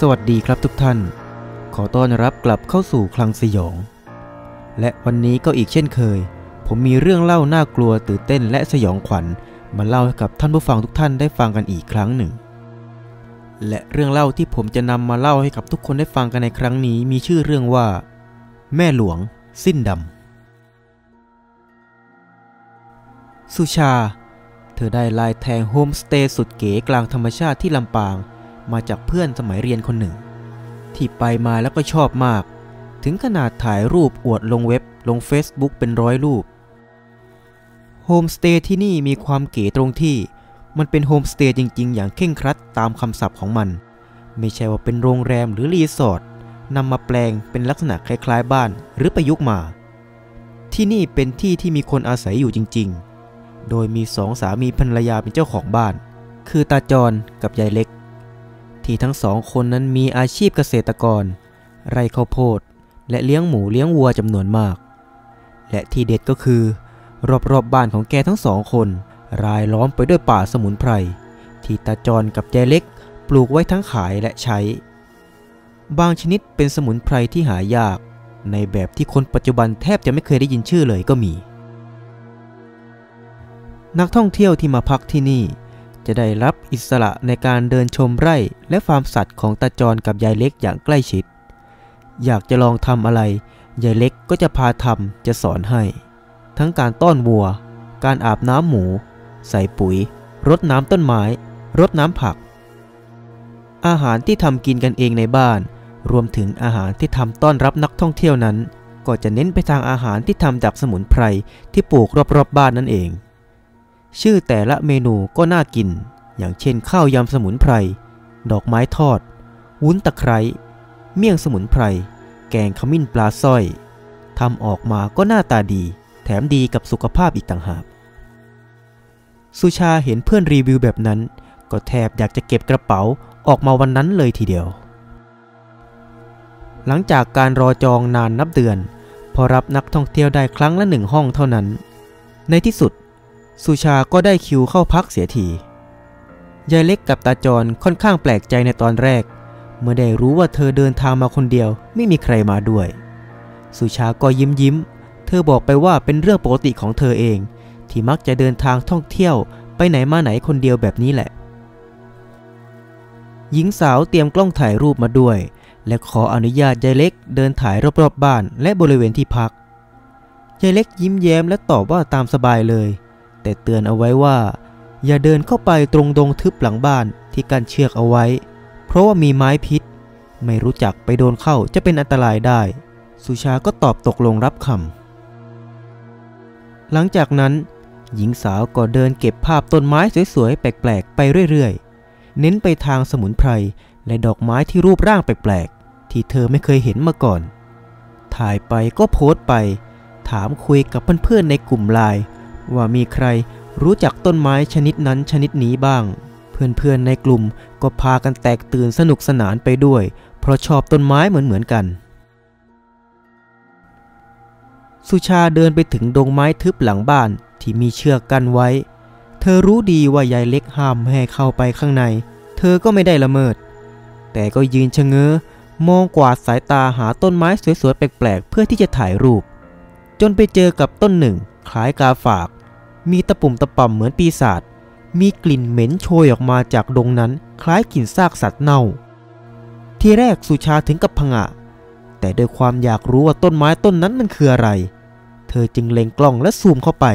สวัสดีครับทุกท่าน ขอต้อนรับกลับเข้าสู่คลังสยอง และวันนี้ก็อีกเช่นเคย ผมมีเรื่องเล่าน่ากลัวตื่นเต้นและสยองขวัญ มาเล่าให้กับท่านผู้ฟังทุกท่านได้ฟังกันอีกครั้งหนึ่ง และเรื่องเล่าที่ผมจะนำมาเล่าให้กับทุกคนได้ฟังกันในครั้งนี้ มีชื่อเรื่องว่า แม่หลวง สิ้นดำสุชา เธอได้ลายแทงโฮมสเตย์สุดเก๋กลางธรรมชาติที่ลำปาง มาจากเพื่อนสมัยเรียนคนหนึ่ง ที่ไปมาแล้วก็ชอบมาก ถึงขนาดถ่ายรูปอวดลงเว็บลง Facebook เป็นร้อยรูปโฮมสเตย์ที่นี่มีความเก๋ตรงที่มันเป็นโฮมสเตย์จริง ๆ อย่างเคร่งครัดตามคำศัพท์ของมัน ไม่ใช่ว่าเป็นโรงแรมหรือรีสอร์ทนำมาแปลงเป็นลักษณะคล้าย ๆ บ้านหรือประยุกต์มา ที่นี่เป็นที่ที่มีคนอาศัยอยู่จริง ๆ โดยมีสองสามีภรรยาเป็นเจ้าของบ้าน คือตาจรกับยายเล็ก ที่ทั้งสองคนนั้นมีอาชีพเกษตรกร ไร่ข้าวโพด และเลี้ยงหมูเลี้ยงวัวจำนวนมาก และที่เด็ดก็คือ รอบๆบบ้านของแกทั้งสองคน รายล้อมไปด้วยป่าสมุนไพร ที่ตาจรกับยายเล็ก ปลูกไว้ทั้งขายและใช้ บางชนิดเป็นสมุนไพรที่หายาก ในแบบที่คนปัจจุบันแทบจะไม่เคยได้ยินชื่อเลยก็มี นักท่องเที่ยวที่มาพักที่นี่ จะได้รับอิสระในการเดินชมไร่และฟาร์มสัตว์ของตาจรกับยายเล็กอย่างใกล้ชิด อยากจะลองทำอะไร ยายเล็กก็จะพาทำจะสอนให้ ทั้งการต้อนวัว การอาบน้ำหมู ใส่ปุ๋ย รดน้ำต้นไม้ รดน้ำผัก อาหารที่ทำกินกันเองในบ้าน รวมถึงอาหารที่ทำต้อนรับนักท่องเที่ยวนั้น ก็จะเน้นไปทางอาหารที่ทำจากสมุนไพรที่ปลูกรอบๆบบ้านนั่นเอง ชื่อแต่ละเมนูก็น่ากิน อย่างเช่นข้าวยำสมุนไพร ดอกไม้ทอด วุ้นตะไคร้ เมี่ยงสมุนไพร แกงขมิ้นปลาสร้อยทำออกมาก็หน้าตาดี แถมดีกับสุขภาพอีกต่างหาก สุชาเห็นเพื่อนรีวิวแบบนั้น ก็แทบอยากจะเก็บกระเป๋าออกมาวันนั้นเลยทีเดียว หลังจากการรอจองนานนับเดือน พอรับนักท่องเที่ยวได้ครั้งละหนึ่งห้องเท่านั้น ในที่สุด สุชาก็ได้คิวเข้าพักเสียที ยายเล็กกับตาจรค่อนข้างแปลกใจในตอนแรก เมื่อได้รู้ว่าเธอเดินทางมาคนเดียวไม่มีใครมาด้วย สุชาก็ยิ้มยิ้ม เธอบอกไปว่าเป็นเรื่องปกติของเธอเอง ที่มักจะเดินทางท่องเที่ยวไปไหนมาไหนคนเดียวแบบนี้แหละ หญิงสาวเตรียมกล้องถ่ายรูปมาด้วย และขออนุญาตยายเล็กเดินถ่ายรอบๆบบ้านและบริเวณที่พักยายเล็กยิ้มแย้มและตอบว่าตามสบายเลย แต่เตือนเอาไว้ว่า อย่าเดินเข้าไปตรงดงทึบหลังบ้านที่กั้นเชือกเอาไว้ เพราะว่ามีไม้พิษ ไม่รู้จักไปโดนเข้าจะเป็นอันตรายได้ สุชาก็ตอบตกลงรับคำหลังจากนั้น หญิงสาวก็เดินเก็บภาพต้นไม้สวยๆ แปลกๆ ไปเรื่อยๆ เน้นไปทางสมุนไพรและดอกไม้ที่รูปร่างแปลกๆ ที่เธอไม่เคยเห็นมาก่อน ถ่ายไปก็โพสต์ไป ถามคุยกับเพื่อนๆในกลุ่มไลน์ ว่ามีใครรู้จักต้นไม้ชนิดนั้นชนิดนี้บ้าง เพื่อนๆในกลุ่มก็พากันแตกตื่นสนุกสนานไปด้วย เพราะชอบต้นไม้เหมือนๆกัน สุชาเดินไปถึงดงไม้ทึบหลังบ้านที่มีเชือกกั้นไว้ เธอรู้ดีว่ายายเล็กห้ามให้เข้าไปข้างใน เธอก็ไม่ได้ละเมิด แต่ก็ยืนชะเง้อมองกวาดสายตาหาต้นไม้สวยๆแปลกๆเพื่อที่จะถ่ายรูป จนไปเจอกับต้นหนึ่งคล้ายกาฝาก มีตะปุ่มตะป่ำเหมือนปีศาจ มีกลิ่นเหม็นโชยออกมาจากดงนั้นคล้ายกลิ่นซากสัตว์เน่า ที่แรกสุชาถึงกับผงะ แต่ด้วยความอยากรู้ว่าต้นไม้ต้นนั้นมันคืออะไร เธอจึงเล็งกล้องและซูมเข้าไป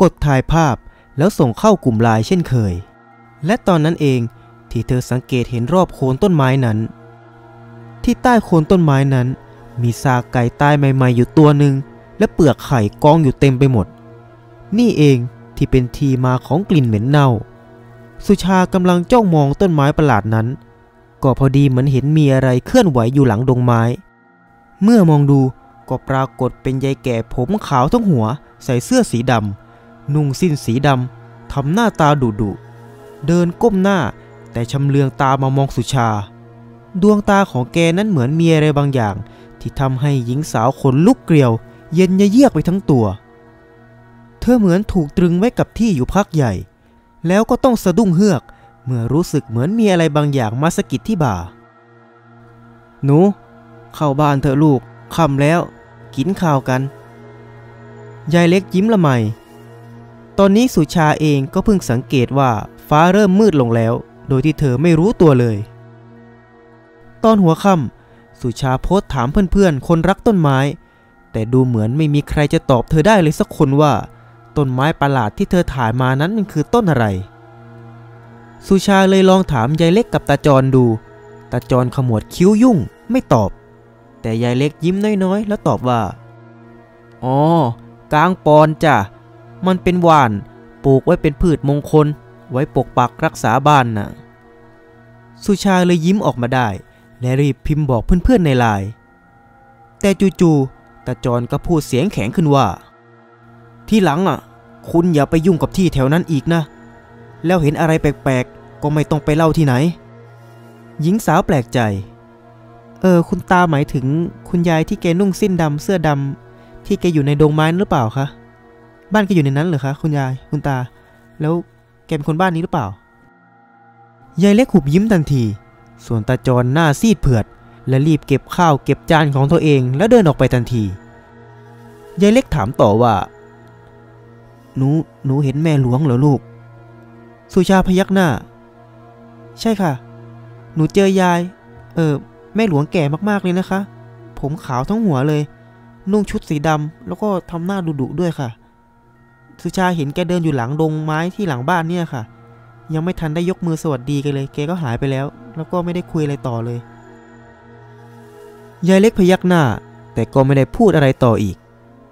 กดถ่ายภาพแล้วส่งเข้ากลุ่มไลน์เช่นเคย และตอนนั้นเองที่เธอสังเกตเห็นรอบโคนต้นไม้นั้น ที่ใต้โคนต้นไม้นั้น มีซากไก่ตายใหม่ ๆ อยู่ตัวหนึ่งและเปลือกไข่กองอยู่เต็มไปหมด นี่เองที่เป็นทีมาของกลิ่นเหม็นเน่า สุชากำลังจ้องมองต้นไม้ประหลาดนั้น ก็พอดีเหมือนเห็นมีอะไรเคลื่อนไหวอยู่หลังดงไม้ เมื่อมองดูก็ปรากฏเป็นยายแก่ผมขาวทั้งหัว ใส่เสื้อสีดำนุ่งสิ้นสีดำทำหน้าตาดุดุเดินก้มหน้า แต่ชำเลืองตามามองสุชา ดวงตาของแกนั้นเหมือนมีอะไรบางอย่าง ที่ทำให้หญิงสาวขนลุกเกลียว เย็นยเยือกไปทั้งตัว ธอเหมือนถูกตรึงไว้กับที่อยู่พักใหญ่ แล้วก็ต้องสะดุ้งเฮือก เมื่อรู้สึกเหมือนมีอะไรบางอย่างมาสะกิดที่บ่า หนู เข้าบ้านเถอะลูกค่ำแล้ว กินข้าวกัน ยายเล็กยิ้มละไม ตอนนี้สุชาเองก็เพิ่งสังเกตว่าฟ้าเริ่มมืดลงแล้ว โดยที่เธอไม่รู้ตัวเลย ตอนหัวค่ำสุชาโพสถามเพื่อนๆ คนรักต้นไม้ แต่ดูเหมือนไม่มีใครจะตอบเธอได้เลยสักคนว่า ต้นไม้ประหลาดที่เธอถ่ายมานั้นมันคือต้นอะไร สุชาเลยลองถามยายเล็กกับตาจรดู ตาจรขมวดคิ้วยุ่งไม่ตอบ แต่ยายเล็กยิ้มน้อยๆ แล้วตอบว่า อ๋อกลางปอนจ้ะ มันเป็นหวาน ปลูกไว้เป็นพืชมงคล ไว้ปกปักรักษาบ้านน่ะ สุชาเลยยิ้มออกมาได้ และรีบพิมพ์บอกเพื่อนๆในไลน์ แต่จู่ๆตาจรก็พูดเสียงแข็งขึ้นว่า ที่หลังอะ คุณอย่าไปยุ่งกับที่แถวนั้นอีกนะ แล้วเห็นอะไรแปลกๆ ก็ไม่ต้องไปเล่าที่ไหน หญิงสาวแปลกใจ เออ คุณตาหมายถึงคุณยายที่แกนุ่งสิ้นดำเสื้อดำที่แกอยู่ในดงไม้นหรือเปล่าคะ บ้านแกอยู่ในนั้นเหรอคะคุณยายคุณตา แล้วแกเป็นคนบ้านนี้หรือเปล่า ยายเล็กหุบยิ้มทันที ส่วนตาจรหน้าซีดเผือด และรีบเก็บข้าวเก็บจานของตัวเองแล้วเดินออกไปทันที ยายเล็กถามต่อว่า หนู หนูเห็นแม่หลวงเหรอลูก สุชาพยักหน้า ใช่ค่ะ หนูเจอยาย เออ แม่หลวงแก่มากๆเลยนะคะ ผมขาวทั้งหัวเลย นุ่งชุดสีดำแล้วก็ทำหน้าดุๆด้วยค่ะ สุชาเห็นแกเดินอยู่หลังดงไม้ที่หลังบ้านเนี่ยค่ะ ยังไม่ทันได้ยกมือสวัสดีกันเลย แกก็หายไปแล้ว แล้วก็ไม่ได้คุยอะไรต่อเลย ยายเล็กพยักหน้า แต่ก็ไม่ได้พูดอะไรต่ออีก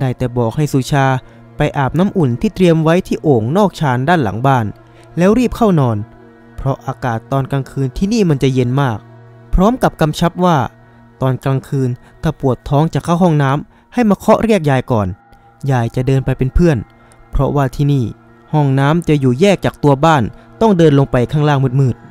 ได้แต่บอกให้สุชา ไปอาบน้ำอุ่นที่เตรียมไว้ที่โอ่งนอกชานด้านหลังบ้าน แล้วรีบเข้านอน เพราะอากาศตอนกลางคืนที่นี่มันจะเย็นมาก พร้อมกับกำชับว่า ตอนกลางคืนถ้าปวดท้องจะเข้าห้องน้ำให้มาเคาะเรียกยายก่อน ยายจะเดินไปเป็นเพื่อน เพราะว่าที่นี่ ห้องน้ำจะอยู่แยกจากตัวบ้าน ต้องเดินลงไปข้างล่างมืดๆ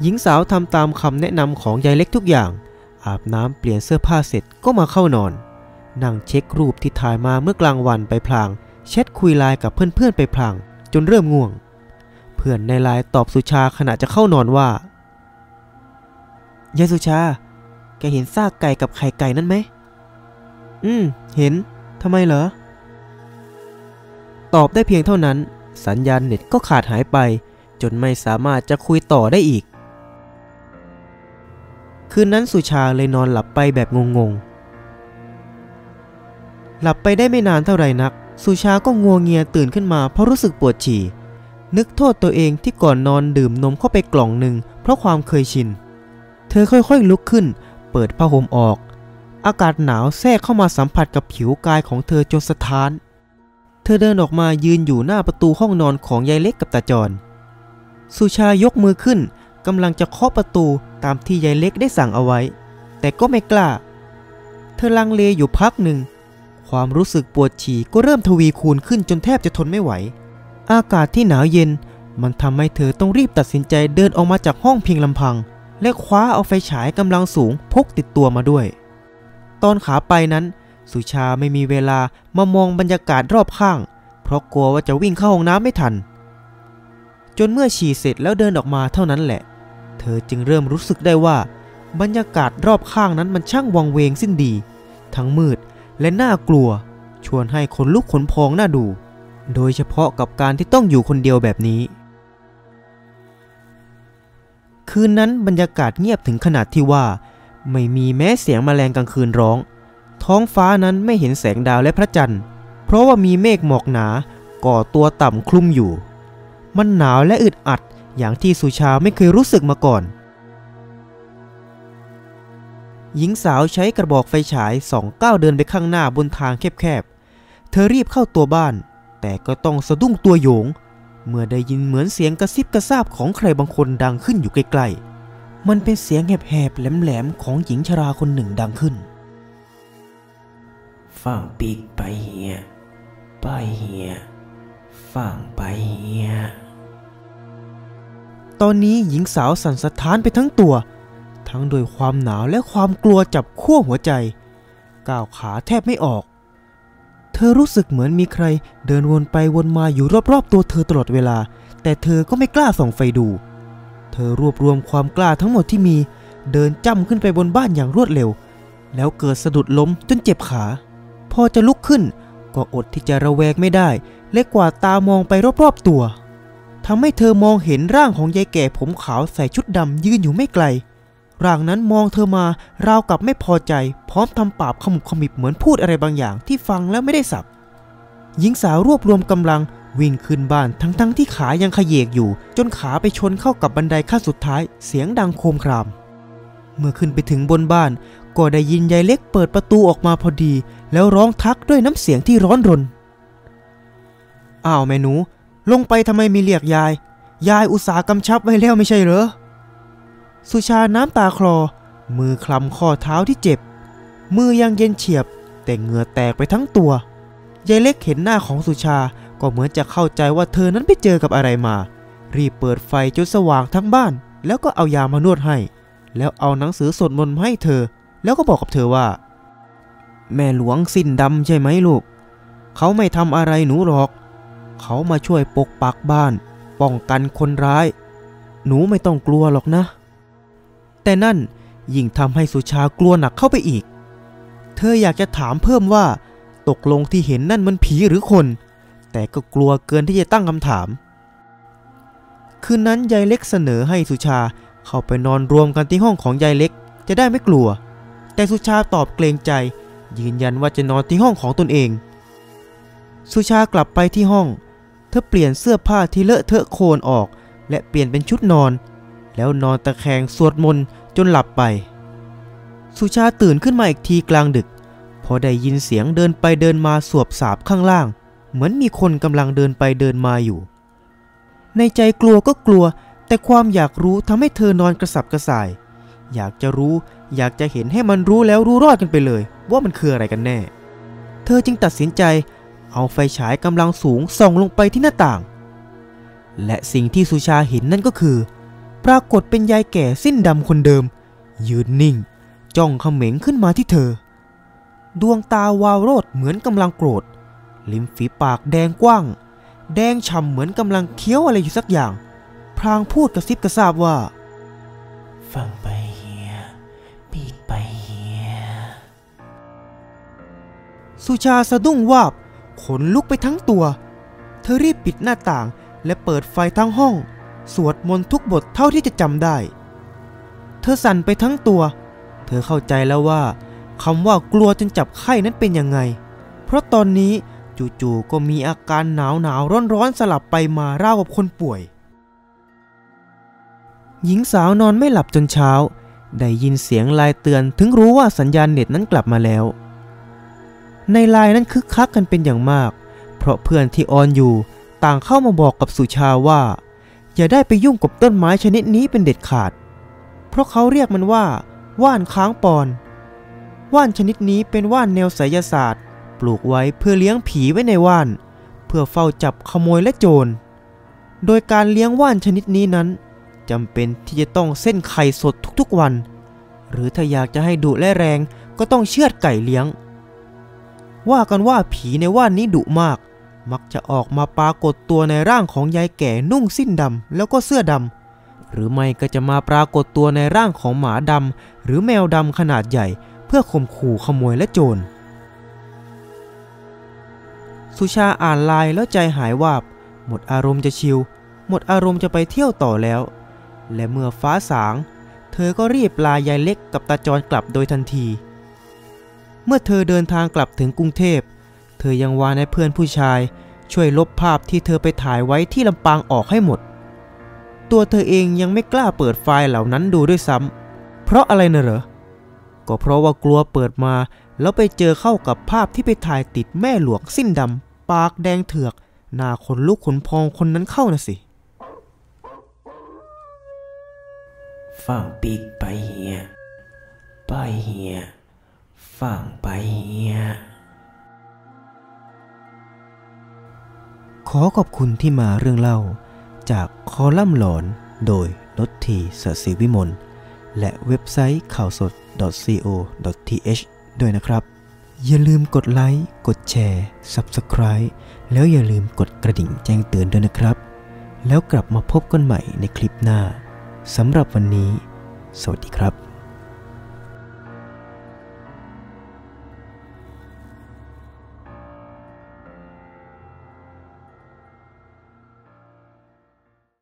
หญิงสาวทำตามคำแนะนำของยายเล็กทุกอย่าง อาบน้ำเปลี่ยนเสื้อผ้าเสร็จก็มาเข้านอน นั่งเช็ครูปที่ถ่ายมาเมื่อกลางวันไปพลางแชทคุยไลน์กับเพื่อนๆไปพลาง จนเริ่มง่วง เพื่อนในไลน์ตอบสุชาขณะจะเข้านอนว่ายายสุชา แกเห็นซากไก่กับไข่ไก่นั่นไหม อืม เห็น ทำไมเหรอ ตอบได้เพียงเท่านั้น สัญญาณเน็ตก็ขาดหายไป จนไม่สามารถจะคุยต่อได้อีก คืนนั้นสุชาเลยนอนหลับไปแบบงงๆ หลับไปได้ไม่นานเท่าไรนัก สุชาก็งัวเงียตื่นขึ้นมาเพราะรู้สึกปวดฉี่ นึกโทษตัวเองที่ก่อนนอนดื่มนมเข้าไปกล่องหนึ่งเพราะความเคยชิน เธอค่อยๆลุกขึ้น เปิดผ้าห่มออก อากาศหนาวแทรกเข้ามาสัมผัสกับผิวกายของเธอจนสะท้าน เธอเดินออกมายืนอยู่หน้าประตูห้องนอนของยายเล็กกับตาจร สุชายกมือขึ้นกำลังจะเคาะประตูตามที่ยายเล็กได้สั่งเอาไว้ แต่ก็ไม่กล้า เธอลังเลอยู่พักหนึ่ง ความรู้สึกปวดฉี่ก็เริ่มทวีคูณขึ้นจนแทบจะทนไม่ไหว อากาศที่หนาวเย็น มันทำให้เธอต้องรีบตัดสินใจเดินออกมาจากห้องเพียงลำพัง และคว้าเอาไฟฉายกำลังสูงพกติดตัวมาด้วย ตอนขาไปนั้น สุชาไม่มีเวลามามองบรรยากาศรอบข้าง เพราะกลัวว่าจะวิ่งเข้าห้องน้ำไม่ทัน จนเมื่อฉี่เสร็จแล้วเดินออกมาเท่านั้นแหละ เธอจึงเริ่มรู้สึกได้ว่า บรรยากาศรอบข้างนั้นมันช่างวังเวงสิ้นดี ทั้งมืด และน่ากลัว ชวนให้คนลุกขนพองน่าดู โดยเฉพาะกับการที่ต้องอยู่คนเดียวแบบนี้ คืนนั้นบรรยากาศเงียบถึงขนาดที่ว่า ไม่มีแม้เสียงแมลงกลางคืนร้อง ท้องฟ้านั้นไม่เห็นแสงดาวและพระจันทร์ เพราะว่ามีเมฆหมอกหนาก่อตัวต่ำคลุมอยู่ มันหนาวและอึดอัดอย่างที่สุชาไม่เคยรู้สึกมาก่อน หญิงสาวใช้กระบอกไฟฉายส่องก้าวเดินไปข้างหน้าบนทางแคบๆ เธอรีบเข้าตัวบ้าน แต่ก็ต้องสะดุ้งตัวโยง เมื่อได้ยินเหมือนเสียงกระซิบกระซาบของใครบางคนดังขึ้นอยู่ใกล้ๆ มันเป็นเสียงแหบๆแหลมๆของหญิงชราคนหนึ่งดังขึ้นฟังปีกไปเฮียไปเฮียฟังไปเฮียตอนนี้หญิงสาวสั่นสะท้านไปทั้งตัว ทั้งโดยความหนาวและความกลัวจับขั้วหัวใจ ก้าวขาแทบไม่ออก เธอรู้สึกเหมือนมีใครเดินวนไปวนมาอยู่รอบๆ ตัวเธอตลอดเวลา แต่เธอก็ไม่กล้าส่องไฟดู เธอรวบรวมความกล้าทั้งหมดที่มี เดินจ้ำขึ้นไปบนบ้านอย่างรวดเร็ว แล้วเกิดสะดุดล้มจนเจ็บขา พอจะลุกขึ้น ก็อดที่จะระแวงไม่ได้ และกว่าตามองไปรอบๆตัวทำให้เธอมองเห็นร่างของยายแก่ผมขาวใส่ชุดดำยืนอยู่ไม่ไกล ร่างนั้นมองเธอมาราวกับไม่พอใจ พร้อมทำปากขมุบขมิบเหมือนพูดอะไรบางอย่างที่ฟังแล้วไม่ได้สับหญิงสาวรวบรวมกำลังวิ่งขึ้นบ้านทั้งๆทที่ขายังขยเยกอยู่ จนขาไปชนเข้ากับบันไดขั้นสุดท้าย เสียงดังโครมคราม เมื่อขึ้นไปถึงบนบ้าน ก็ได้ยินยายเล็กเปิดประตูออกมาพอดี แล้วร้องทักด้วยน้ำเสียงที่ร้อนรน อ้าวแม่หนู ลงไปทำไมมีเรียกยาย ยายอุตส่าหกำชับไว้แล้วไม่ใช่เหรอ สุชาน้ำตาคลอ มือคลำข้อเท้าที่เจ็บ มือยังเย็นเฉียบ แต่เหงื่อแตกไปทั้งตัวยายเล็กเห็นหน้าของสุชาก็เหมือนจะเข้าใจว่าเธอนั้นไปเจอกับอะไรมา รีบเปิดไฟจนสว่างทั้งบ้าน แล้วก็เอายามานวดให้ แล้วเอาหนังสือสวดมนต์ให้เธอ แล้วก็บอกกับเธอว่า แม่หลวงสิ้นดำใช่ไหมลูก เขาไม่ทำอะไรหนูหรอก เขามาช่วยปกปักบ้าน ป้องกันคนร้าย หนูไม่ต้องกลัวหรอกนะ แต่นั่นยิ่งทำให้สุชากลัวหนักเข้าไปอีก เธออยากจะถามเพิ่มว่า ตกลงที่เห็นนั่นมันผีหรือคน แต่ก็กลัวเกินที่จะตั้งคำถาม คืนนั้นยายเล็กเสนอให้สุชาเข้าไปนอนรวมกันที่ห้องของยายเล็กจะได้ไม่กลัว แต่สุชาตอบเกรงใจ ยืนยันว่าจะนอนที่ห้องของตนเอง สุชากลับไปที่ห้อง เธอเปลี่ยนเสื้อผ้าที่เลอะเทอะโคลนออก และเปลี่ยนเป็นชุดนอน แล้วนอนตะแคงสวดมนต์จนหลับไป สุชาตื่นขึ้นมาอีกทีกลางดึก พอได้ยินเสียงเดินไปเดินมาสวบสาบข้างล่าง เหมือนมีคนกำลังเดินไปเดินมาอยู่ ในใจกลัวก็กลัว แต่ความอยากรู้ทำให้เธอนอนกระสับกระส่าย อยากจะรู้อยากจะเห็นให้มันรู้แล้วรู้รอดกันไปเลย ว่ามันคืออะไรกันแน่ เธอจึงตัดสินใจ เอาไฟฉายกำลังสูงส่องลงไปที่หน้าต่าง และสิ่งที่สุชาเห็นนั่นก็คือ ปรากฏเป็นยายแก่สิ้นดำคนเดิม ยืนนิ่ง จ้องเขม็งขึ้นมาที่เธอ ดวงตาวาวโรดเหมือนกำลังโกรธ ลิ้มฝีปากแดงกว้าง แดงฉ่ำเหมือนกำลังเคี้ยวอะไรอยู่สักอย่างพลางพูดกระซิบกระซาบว่า ฟังไปเฮียปีกไปเฮียสุชาสะดุ้งวาบขนลุกไปทั้งตัว เธอรีบปิดหน้าต่างและเปิดไฟทั้งห้อง สวดมนต์ทุกบทเท่าที่จะจำได้ เธอสั่นไปทั้งตัว เธอเข้าใจแล้วว่าคำว่ากลัวจนจับไข้นั้นเป็นยังไง เพราะตอนนี้จู่ๆก็มีอาการหนาวหนาวร้อนร้อนๆสลับไปมาราวกับคนป่วย หญิงสาวนอนไม่หลับจนเช้า ได้ยินเสียงลน์เตือนถึงรู้ว่าสัญญาณเน็ตนั้นกลับมาแล้ว ในไลน์นั้นคึกคักกันเป็นอย่างมาก เพราะเพื่อนที่ออนอยู่ต่างเข้ามาบอกกับสุชาว่า อย่าได้ไปยุ่งกับต้นไม้ชนิดนี้เป็นเด็ดขาด เพราะเขาเรียกมันว่า ว่านค้างปอน ว่านชนิดนี้เป็นว่านแนวไสยศาสตร์ ปลูกไว้เพื่อเลี้ยงผีไว้ในว่าน เพื่อเฝ้าจับขโมยและโจร โดยการเลี้ยงว่านชนิดนี้นั้นจำเป็นที่จะต้องเส้นไข่สดทุกๆวัน หรือถ้าอยากจะให้ดุและแรงก็ต้องเชือดไก่เลี้ยง ว่ากันว่าผีในว่านนี้ดุมาก มักจะออกมาปรากฏตัวในร่างของยายแก่นุ่งสิ้นดำแล้วก็เสื้อดำหรือไม่ก็จะมาปรากฏตัวในร่างของหมาดำหรือแมวดำขนาดใหญ่ เพื่อข่มขู่ขโมยและโจร สุชาอ่านไลน์แล้วใจหายวาบ หมดอารมณ์จะชิลหมดอารมณ์จะไปเที่ยวต่อแล้ว และเมื่อฟ้าสาง เธอก็รีบลายายเล็กกับตาจรกลับโดยทันที เมื่อเธอเดินทางกลับถึงกรุงเทพ เธอยังวานให้เพื่อนผู้ชาย ช่วยลบภาพที่เธอไปถ่ายไว้ที่ลำปางออกให้หมด ตัวเธอเองยังไม่กล้าเปิดไฟล์เหล่านั้นดูด้วยซ้ำเพราะอะไรนะเหรอ ก็เพราะว่ากลัวเปิดมา แล้วไปเจอเข้ากับภาพที่ไปถ่ายติดแม่หลวงสิ้นดำปากแดงเถือกหน้าขนลุกขนพองคนนั้นเข้านะสิฟังปีกไปเฮียไปเฮียฟังไปเฮีย ขอขอบคุณที่มาเรื่องเล่า จากคอลัมน์หลอนโดยนตทีสศิวิมล และเว็บไซต์ข่าวสด .co.th ด้วยนะครับ อย่าลืมกดไลค์ กดแชร์ Subscribe แล้วอย่าลืมกดกระดิ่งแจ้งเตือนด้วยนะครับ แล้วกลับมาพบกันใหม่ในคลิปหน้าสำหรับวันนี้ สวัสดีครับ